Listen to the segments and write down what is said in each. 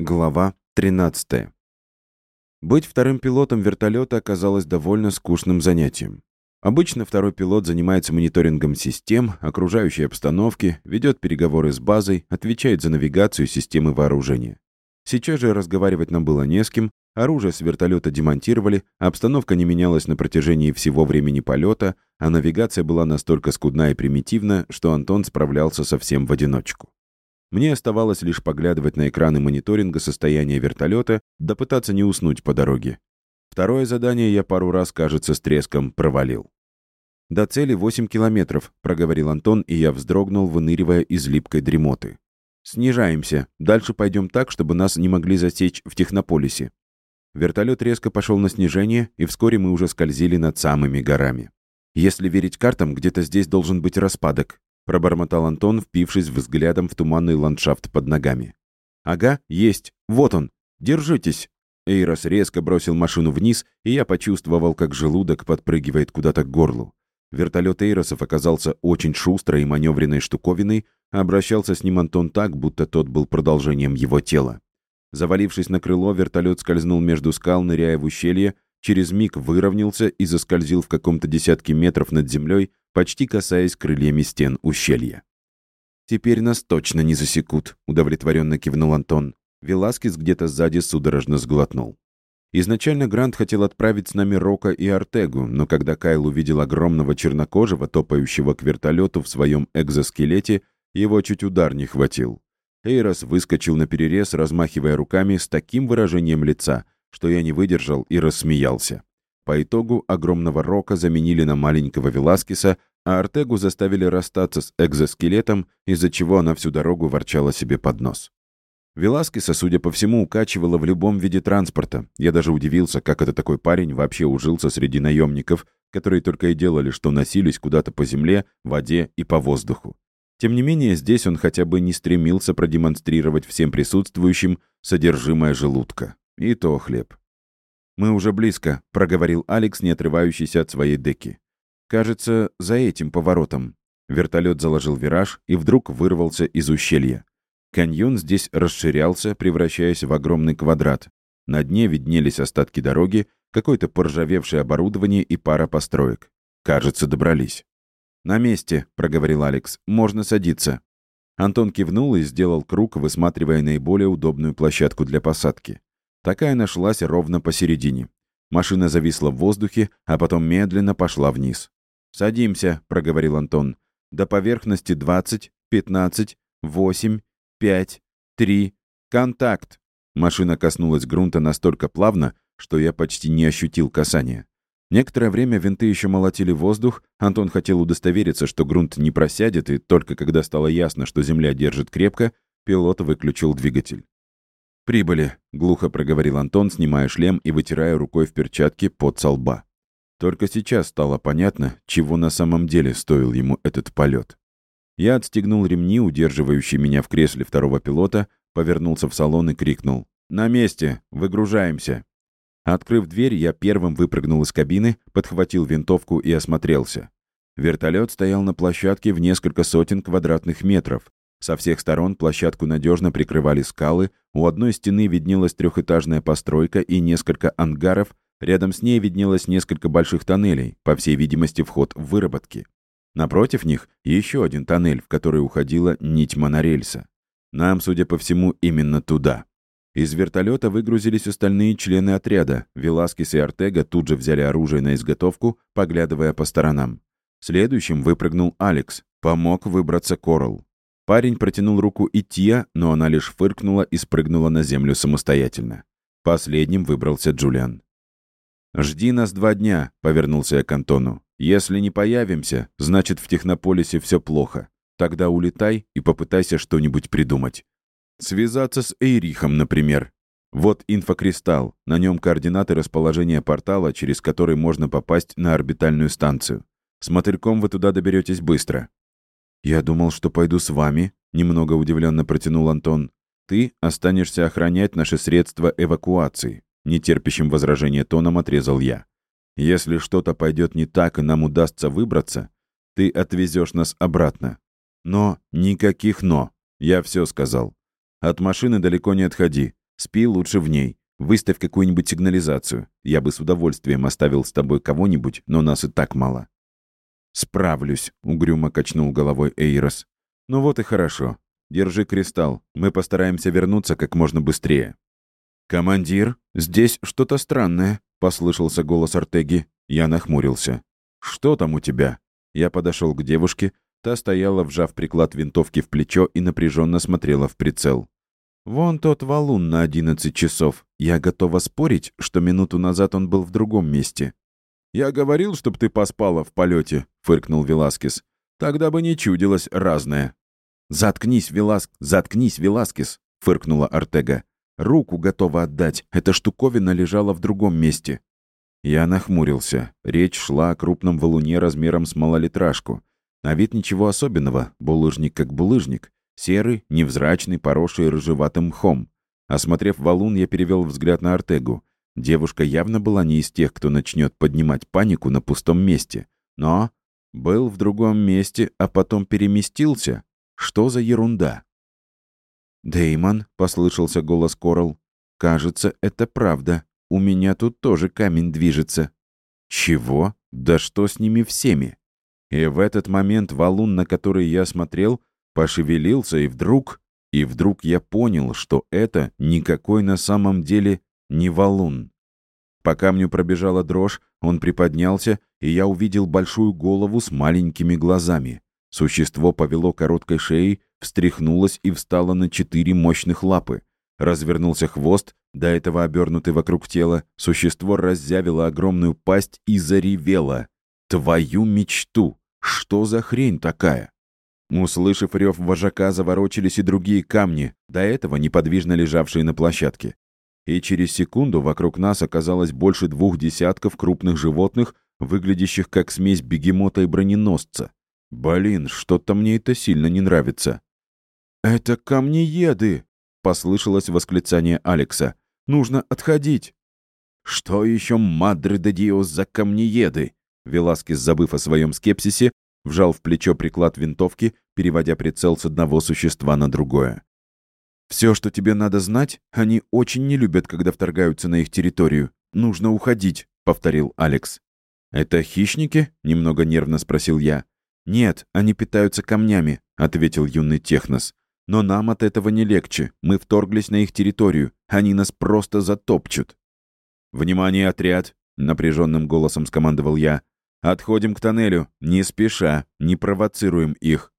Глава 13. Быть вторым пилотом вертолета оказалось довольно скучным занятием. Обычно второй пилот занимается мониторингом систем, окружающей обстановки, ведет переговоры с базой, отвечает за навигацию системы вооружения. Сейчас же разговаривать нам было не с кем, оружие с вертолета демонтировали, обстановка не менялась на протяжении всего времени полета, а навигация была настолько скудна и примитивна, что Антон справлялся совсем в одиночку. Мне оставалось лишь поглядывать на экраны мониторинга состояния вертолета, да пытаться не уснуть по дороге. Второе задание я пару раз, кажется, с треском провалил. «До цели 8 километров», — проговорил Антон, и я вздрогнул, выныривая из липкой дремоты. «Снижаемся. Дальше пойдем так, чтобы нас не могли засечь в Технополисе». Вертолет резко пошел на снижение, и вскоре мы уже скользили над самыми горами. Если верить картам, где-то здесь должен быть распадок пробормотал Антон, впившись взглядом в туманный ландшафт под ногами. «Ага, есть. Вот он. Держитесь!» Эйрос резко бросил машину вниз, и я почувствовал, как желудок подпрыгивает куда-то к горлу. Вертолет Эйросов оказался очень шустрой и маневренной штуковиной, а обращался с ним Антон так, будто тот был продолжением его тела. Завалившись на крыло, вертолет скользнул между скал, ныряя в ущелье, через миг выровнялся и заскользил в каком-то десятке метров над землей, почти касаясь крыльями стен ущелья. «Теперь нас точно не засекут», — удовлетворенно кивнул Антон. Веласкес где-то сзади судорожно сглотнул. Изначально Грант хотел отправить с нами Рока и Артегу, но когда Кайл увидел огромного чернокожего, топающего к вертолету в своем экзоскелете, его чуть удар не хватил. Эйрос выскочил на перерез, размахивая руками с таким выражением лица, что я не выдержал и рассмеялся. По итогу огромного Рока заменили на маленького Веласкеса, а Артегу заставили расстаться с экзоскелетом, из-за чего она всю дорогу ворчала себе под нос. Веласкеса, судя по всему, укачивала в любом виде транспорта. Я даже удивился, как это такой парень вообще ужился среди наемников, которые только и делали, что носились куда-то по земле, воде и по воздуху. Тем не менее, здесь он хотя бы не стремился продемонстрировать всем присутствующим содержимое желудка. И то хлеб. «Мы уже близко», — проговорил Алекс, не отрывающийся от своей деки. «Кажется, за этим поворотом». Вертолет заложил вираж и вдруг вырвался из ущелья. Каньон здесь расширялся, превращаясь в огромный квадрат. На дне виднелись остатки дороги, какое-то поржавевшее оборудование и пара построек. Кажется, добрались. «На месте», — проговорил Алекс. «Можно садиться». Антон кивнул и сделал круг, высматривая наиболее удобную площадку для посадки. Такая нашлась ровно посередине. Машина зависла в воздухе, а потом медленно пошла вниз. «Садимся», — проговорил Антон. «До поверхности 20, 15, 8, 5, 3. Контакт!» Машина коснулась грунта настолько плавно, что я почти не ощутил касания. Некоторое время винты еще молотили воздух, Антон хотел удостовериться, что грунт не просядет, и только когда стало ясно, что земля держит крепко, пилот выключил двигатель. «Прибыли», — глухо проговорил Антон, снимая шлем и вытирая рукой в перчатке под лба. Только сейчас стало понятно, чего на самом деле стоил ему этот полет. Я отстегнул ремни, удерживающие меня в кресле второго пилота, повернулся в салон и крикнул. «На месте! Выгружаемся!» Открыв дверь, я первым выпрыгнул из кабины, подхватил винтовку и осмотрелся. Вертолет стоял на площадке в несколько сотен квадратных метров, со всех сторон площадку надежно прикрывали скалы, у одной стены виднелась трехэтажная постройка и несколько ангаров, рядом с ней виднелось несколько больших тоннелей, по всей видимости, вход в выработки. Напротив них еще один тоннель, в который уходила нить монорельса. Нам, судя по всему, именно туда. Из вертолета выгрузились остальные члены отряда. Веласкес и Артега тут же взяли оружие на изготовку, поглядывая по сторонам. Следующим выпрыгнул Алекс. Помог выбраться Коралл. Парень протянул руку Итья, но она лишь фыркнула и спрыгнула на землю самостоятельно. Последним выбрался Джулиан. «Жди нас два дня», — повернулся я к Антону. «Если не появимся, значит, в Технополисе все плохо. Тогда улетай и попытайся что-нибудь придумать. Связаться с Эйрихом, например. Вот инфокристалл, на нем координаты расположения портала, через который можно попасть на орбитальную станцию. С мотыльком вы туда доберетесь быстро. «Я думал, что пойду с вами», — немного удивленно протянул Антон. «Ты останешься охранять наши средства эвакуации», — нетерпящим возражения тоном отрезал я. «Если что-то пойдет не так и нам удастся выбраться, ты отвезешь нас обратно. Но никаких «но». Я все сказал. От машины далеко не отходи. Спи лучше в ней. Выставь какую-нибудь сигнализацию. Я бы с удовольствием оставил с тобой кого-нибудь, но нас и так мало». «Справлюсь», — угрюмо качнул головой Эйрос. «Ну вот и хорошо. Держи кристалл. Мы постараемся вернуться как можно быстрее». «Командир, здесь что-то странное», — послышался голос Артеги. Я нахмурился. «Что там у тебя?» Я подошел к девушке. Та стояла, вжав приклад винтовки в плечо и напряженно смотрела в прицел. «Вон тот валун на одиннадцать часов. Я готова спорить, что минуту назад он был в другом месте». «Я говорил, чтоб ты поспала в полете», — фыркнул Веласкес. «Тогда бы не чудилось разное». «Заткнись, Веласк... Заткнись, Веласкес!» — фыркнула Артега. Руку готова отдать. Эта штуковина лежала в другом месте. Я нахмурился. Речь шла о крупном валуне размером с малолитражку. На вид ничего особенного. Булыжник как булыжник. Серый, невзрачный, поросший рыжеватым мхом. Осмотрев валун, я перевел взгляд на Артегу. Девушка явно была не из тех, кто начнет поднимать панику на пустом месте. Но был в другом месте, а потом переместился. Что за ерунда? Деймон, послышался голос Корал. «Кажется, это правда. У меня тут тоже камень движется». «Чего? Да что с ними всеми?» И в этот момент валун, на который я смотрел, пошевелился, и вдруг... И вдруг я понял, что это никакой на самом деле не валун. По камню пробежала дрожь, он приподнялся, и я увидел большую голову с маленькими глазами. Существо повело короткой шеей, встряхнулось и встало на четыре мощных лапы. Развернулся хвост, до этого обернутый вокруг тела, существо раззявило огромную пасть и заревело. «Твою мечту! Что за хрень такая?» Услышав рев вожака, заворочились и другие камни, до этого неподвижно лежавшие на площадке. И через секунду вокруг нас оказалось больше двух десятков крупных животных, выглядящих как смесь бегемота и броненосца. Блин, что-то мне это сильно не нравится. «Это камнееды!» — послышалось восклицание Алекса. «Нужно отходить!» «Что еще, мадре де диос, за камнееды?» Веласкес, забыв о своем скепсисе, вжал в плечо приклад винтовки, переводя прицел с одного существа на другое. «Все, что тебе надо знать, они очень не любят, когда вторгаются на их территорию. Нужно уходить», — повторил Алекс. «Это хищники?» — немного нервно спросил я. «Нет, они питаются камнями», — ответил юный Технос. «Но нам от этого не легче. Мы вторглись на их территорию. Они нас просто затопчут». «Внимание, отряд!» — напряженным голосом скомандовал я. «Отходим к тоннелю. Не спеша. Не провоцируем их».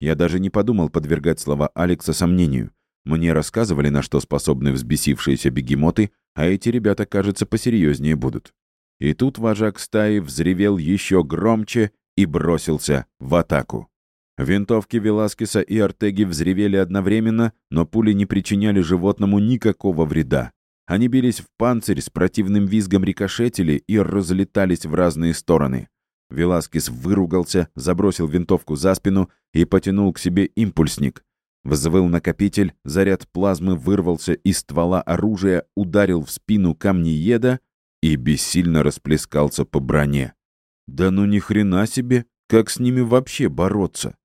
Я даже не подумал подвергать слова Алекса сомнению. Мне рассказывали, на что способны взбесившиеся бегемоты, а эти ребята, кажется, посерьезнее будут. И тут вожак стаи взревел еще громче и бросился в атаку. Винтовки Веласкеса и Артеги взревели одновременно, но пули не причиняли животному никакого вреда. Они бились в панцирь, с противным визгом рикошетили и разлетались в разные стороны. Веласкес выругался, забросил винтовку за спину и потянул к себе импульсник. Взвыл накопитель, заряд плазмы вырвался из ствола оружия, ударил в спину камнееда и бессильно расплескался по броне. Да ну ни хрена себе, как с ними вообще бороться?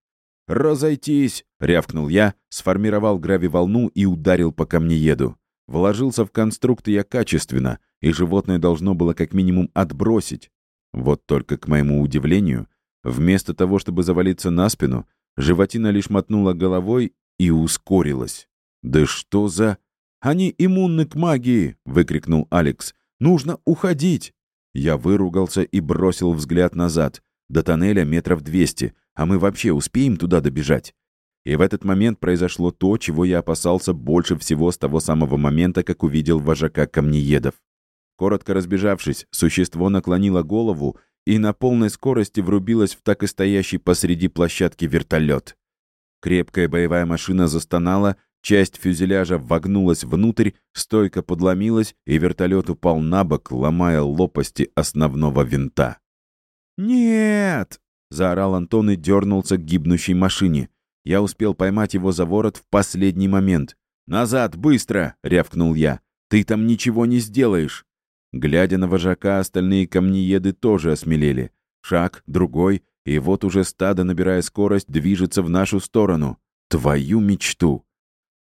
«Разойтись!» — рявкнул я, сформировал гравиволну и ударил по камнееду. Вложился в конструкт я качественно, и животное должно было как минимум отбросить. Вот только, к моему удивлению, вместо того, чтобы завалиться на спину, животина лишь мотнула головой и ускорилась. «Да что за...» «Они иммунны к магии!» — выкрикнул Алекс. «Нужно уходить!» Я выругался и бросил взгляд назад. До тоннеля метров двести, а мы вообще успеем туда добежать? И в этот момент произошло то, чего я опасался больше всего с того самого момента, как увидел вожака камнеедов. Коротко разбежавшись, существо наклонило голову и на полной скорости врубилось в так и стоящий посреди площадки вертолет. Крепкая боевая машина застонала, Часть фюзеляжа вогнулась внутрь, стойка подломилась, и вертолет упал на бок, ломая лопасти основного винта. «Нет!» — заорал Антон и дернулся к гибнущей машине. Я успел поймать его за ворот в последний момент. «Назад, быстро!» — рявкнул я. «Ты там ничего не сделаешь!» Глядя на вожака, остальные камнееды тоже осмелели. Шаг, другой, и вот уже стадо, набирая скорость, движется в нашу сторону. Твою мечту!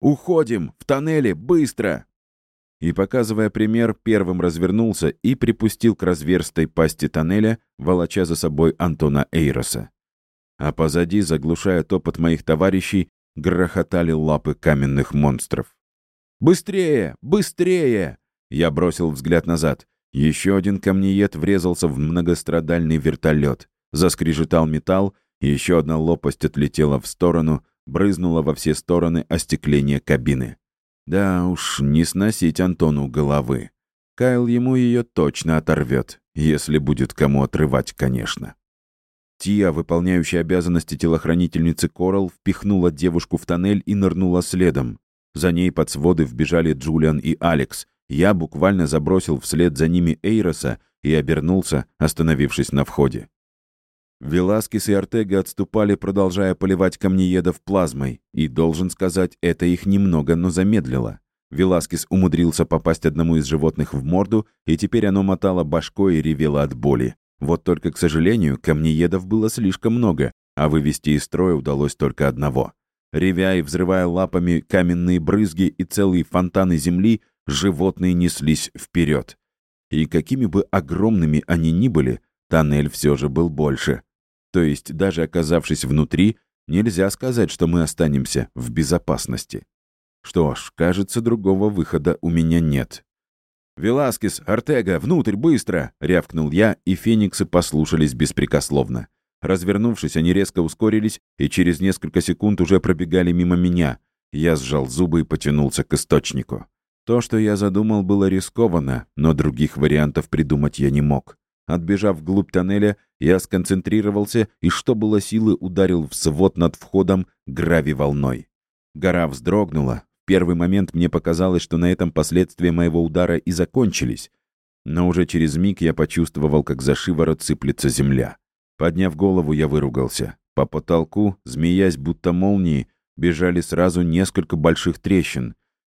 «Уходим! В тоннеле! Быстро!» и, показывая пример, первым развернулся и припустил к разверстой пасти тоннеля, волоча за собой Антона Эйроса. А позади, заглушая топот моих товарищей, грохотали лапы каменных монстров. «Быстрее! Быстрее!» Я бросил взгляд назад. Еще один камнеед врезался в многострадальный вертолет. Заскрежетал металл, еще одна лопасть отлетела в сторону, брызнула во все стороны остекление кабины. Да уж, не сносить Антону головы. Кайл ему ее точно оторвет, если будет кому отрывать, конечно. Тия, выполняющая обязанности телохранительницы Корал, впихнула девушку в тоннель и нырнула следом. За ней под своды вбежали Джулиан и Алекс. Я буквально забросил вслед за ними Эйроса и обернулся, остановившись на входе. Веласкес и Артега отступали, продолжая поливать камнеедов плазмой, и, должен сказать, это их немного, но замедлило. Веласкес умудрился попасть одному из животных в морду, и теперь оно мотало башкой и ревело от боли. Вот только, к сожалению, камнеедов было слишком много, а вывести из строя удалось только одного. Ревя и взрывая лапами каменные брызги и целые фонтаны земли, животные неслись вперед. И какими бы огромными они ни были, тоннель все же был больше. То есть, даже оказавшись внутри, нельзя сказать, что мы останемся в безопасности. Что ж, кажется, другого выхода у меня нет. «Веласкес, Артега, внутрь, быстро!» — рявкнул я, и фениксы послушались беспрекословно. Развернувшись, они резко ускорились и через несколько секунд уже пробегали мимо меня. Я сжал зубы и потянулся к источнику. То, что я задумал, было рискованно, но других вариантов придумать я не мог. Отбежав вглубь тоннеля, я сконцентрировался и, что было силы, ударил в свод над входом грави-волной. Гора вздрогнула. В первый момент мне показалось, что на этом последствия моего удара и закончились. Но уже через миг я почувствовал, как за шиворот сыплется земля. Подняв голову, я выругался. По потолку, змеясь будто молнии, бежали сразу несколько больших трещин.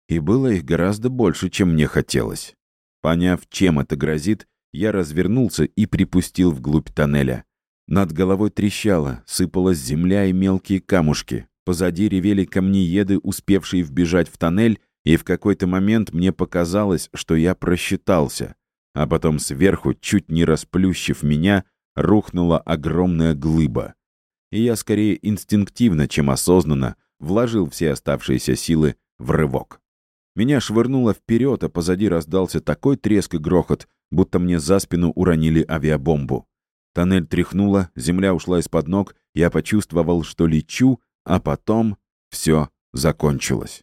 И было их гораздо больше, чем мне хотелось. Поняв, чем это грозит, я развернулся и припустил вглубь тоннеля. Над головой трещало, сыпалась земля и мелкие камушки. Позади ревели камнееды, успевшие вбежать в тоннель, и в какой-то момент мне показалось, что я просчитался. А потом сверху, чуть не расплющив меня, рухнула огромная глыба. И я скорее инстинктивно, чем осознанно, вложил все оставшиеся силы в рывок. Меня швырнуло вперед, а позади раздался такой треск и грохот, будто мне за спину уронили авиабомбу. Тоннель тряхнуло, земля ушла из-под ног, я почувствовал, что лечу, а потом все закончилось.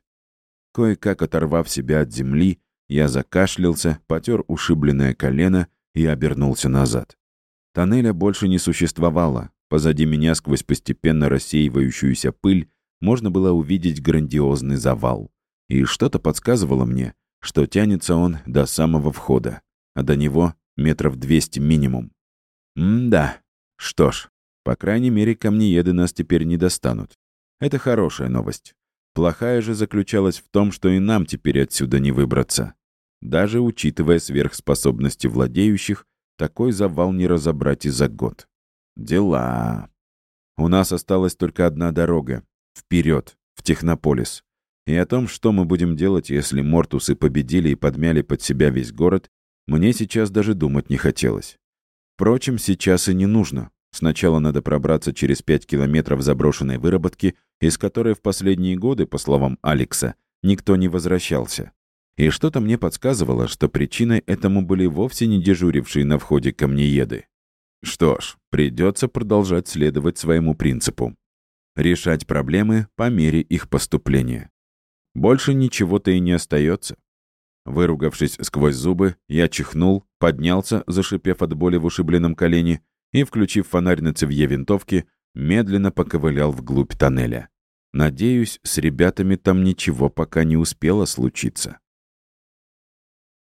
Кое-как оторвав себя от земли, я закашлялся, потер ушибленное колено и обернулся назад. Тоннеля больше не существовало. Позади меня, сквозь постепенно рассеивающуюся пыль, можно было увидеть грандиозный завал. И что-то подсказывало мне, что тянется он до самого входа а до него метров двести минимум. М-да. Что ж, по крайней мере, камнееды нас теперь не достанут. Это хорошая новость. Плохая же заключалась в том, что и нам теперь отсюда не выбраться. Даже учитывая сверхспособности владеющих, такой завал не разобрать и за год. Дела. У нас осталась только одна дорога. Вперед, в Технополис. И о том, что мы будем делать, если Мортусы победили и подмяли под себя весь город, мне сейчас даже думать не хотелось. Впрочем, сейчас и не нужно. Сначала надо пробраться через 5 километров заброшенной выработки, из которой в последние годы, по словам Алекса, никто не возвращался. И что-то мне подсказывало, что причиной этому были вовсе не дежурившие на входе камнееды. Что ж, придется продолжать следовать своему принципу. Решать проблемы по мере их поступления. Больше ничего-то и не остается. Выругавшись сквозь зубы, я чихнул, поднялся, зашипев от боли в ушибленном колене, и, включив фонарь на цевье винтовки, медленно поковылял вглубь тоннеля. Надеюсь, с ребятами там ничего пока не успело случиться.